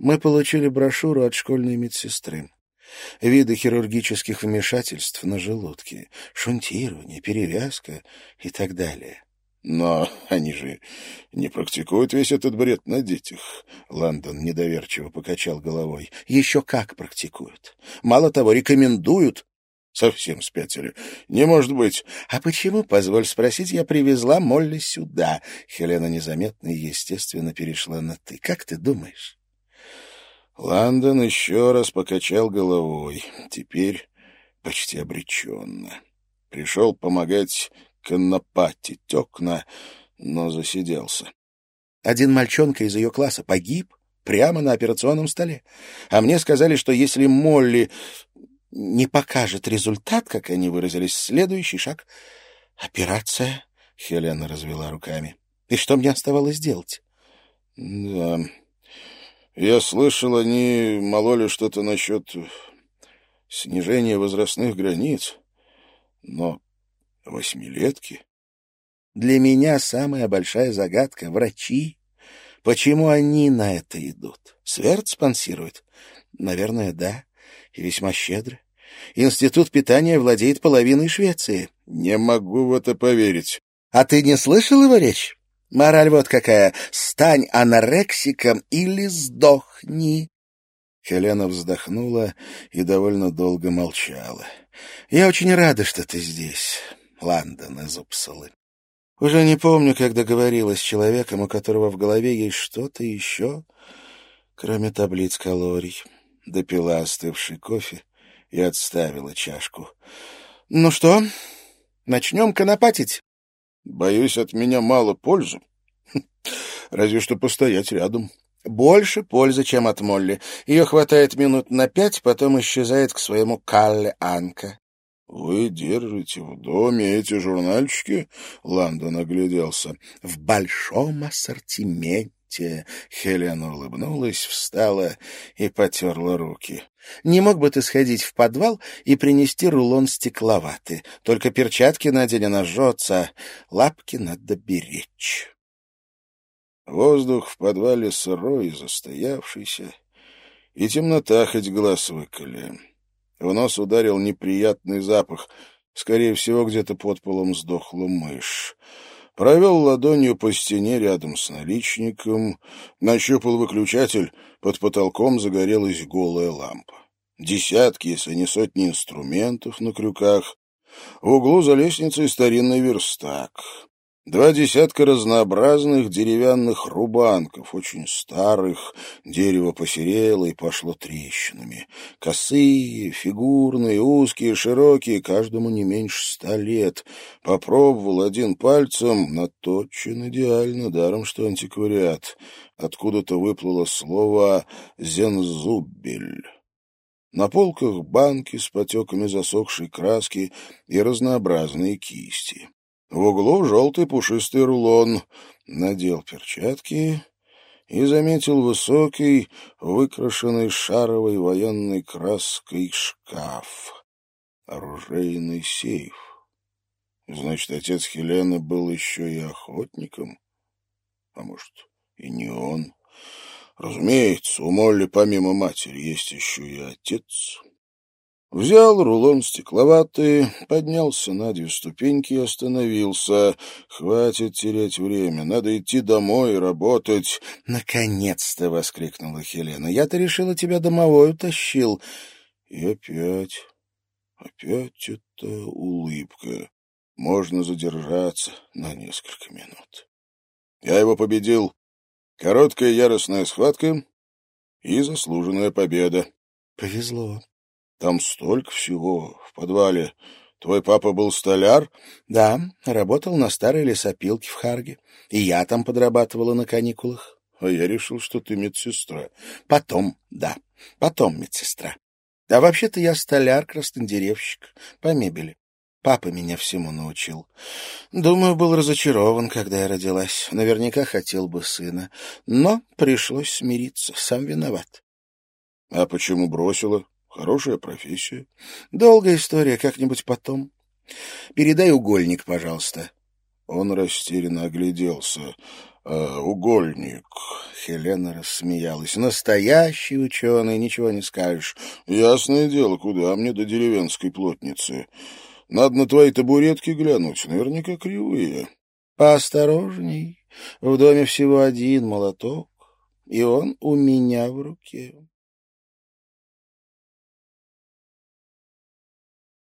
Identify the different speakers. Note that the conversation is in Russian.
Speaker 1: Мы получили брошюру от школьной медсестры. Виды хирургических вмешательств на желудке, шунтирование, перевязка и так далее.
Speaker 2: Но они же не практикуют весь этот бред на детях. Лондон недоверчиво покачал головой.
Speaker 1: Еще как практикуют. Мало того, рекомендуют.
Speaker 2: Совсем спятили. Не может быть.
Speaker 1: А почему, позволь спросить, я привезла Молли сюда? Хелена незаметно и естественно перешла на «ты». Как ты думаешь?
Speaker 2: Лондон еще раз покачал головой. Теперь почти обреченно. Пришел помогать конопатить окна, но засиделся.
Speaker 1: Один мальчонка из ее класса погиб прямо на операционном столе. А мне сказали, что если Молли не покажет результат, как они выразились, следующий шаг — операция. Хелена развела руками. И что мне оставалось делать?
Speaker 2: Да, я слышал, они мололи что-то насчет снижения возрастных границ. Но восьмилетки?
Speaker 1: Для меня самая большая загадка — врачи. Почему они на это идут? Сверд спонсирует? Наверное, да. И весьма щедро. Институт питания владеет половиной Швеции.
Speaker 2: Не могу в это поверить.
Speaker 1: А ты не слышал его речь? Мораль вот какая. Стань анорексиком или сдохни.
Speaker 2: Хелена вздохнула и довольно долго молчала.
Speaker 1: «Я очень рада, что ты здесь, Ландон из Упсалы. Уже не помню, как договорилась с человеком, у которого в голове есть что-то еще, кроме таблиц калорий. Допила остывший кофе и отставила чашку. «Ну что, начнем конопатить?»
Speaker 2: «Боюсь, от меня мало пользы. Разве что постоять рядом».
Speaker 1: «Больше пользы, чем от Молли. Ее хватает минут на пять, потом исчезает к своему Калле Анка».
Speaker 2: «Вы держите в доме эти журнальчики?» — Ландон огляделся.
Speaker 1: «В большом ассортименте». Хелена улыбнулась, встала и потерла руки. «Не мог бы ты сходить в подвал и принести рулон стекловаты? Только перчатки надень, она жжется. Лапки надо беречь».
Speaker 2: Воздух в подвале сырой и застоявшийся, и темнота хоть глаз выколи. В нос ударил неприятный запах. Скорее всего, где-то под полом сдохла мышь. Провел ладонью по стене рядом с наличником, нащупал выключатель, под потолком загорелась голая лампа. Десятки, если не сотни инструментов на крюках. В углу за лестницей старинный верстак. Два десятка разнообразных деревянных рубанков, очень старых, дерево посерело и пошло трещинами. Косые, фигурные, узкие, широкие, каждому не меньше ста лет. Попробовал один пальцем, наточен идеально, даром что антиквариат. Откуда-то выплыло слово «зензубель». На полках банки с потеками засохшей краски и разнообразные кисти. В углу желтый пушистый рулон. Надел перчатки и заметил высокий, выкрашенный шаровой военной краской шкаф. Оружейный сейф. Значит, отец Хелены был еще и охотником? А может, и не он? Разумеется, у Молли помимо матери есть еще и отец. Взял рулон стекловатый, поднялся на две ступеньки и остановился. Хватит терять время, надо идти домой и работать.
Speaker 1: «Наконец-то!» — воскликнула Хелена. «Я-то решила, тебя домовой утащил».
Speaker 2: И опять, опять эта улыбка. Можно задержаться на несколько минут. Я его победил. Короткая яростная схватка и заслуженная победа.
Speaker 1: Повезло.
Speaker 2: Там столько всего в подвале. Твой папа был столяр?
Speaker 1: Да, работал на старой лесопилке в Харге. И я там подрабатывала на каникулах.
Speaker 2: А я решил, что ты медсестра.
Speaker 1: Потом, да, потом медсестра. А вообще-то я столяр-краснодеревщик по мебели. Папа меня всему научил. Думаю, был разочарован, когда я родилась. Наверняка хотел бы сына. Но пришлось смириться. Сам виноват.
Speaker 2: А почему бросила? Хорошая профессия.
Speaker 1: Долгая история, как-нибудь потом. Передай угольник, пожалуйста.
Speaker 2: Он растерянно огляделся. а угольник.
Speaker 1: Хелена рассмеялась. Настоящий ученый, ничего не скажешь.
Speaker 2: Ясное дело, куда мне до деревенской плотницы. Надо на твои табуретки глянуть, наверняка кривые.
Speaker 1: Поосторожней. В доме всего один молоток, и он у меня в руке.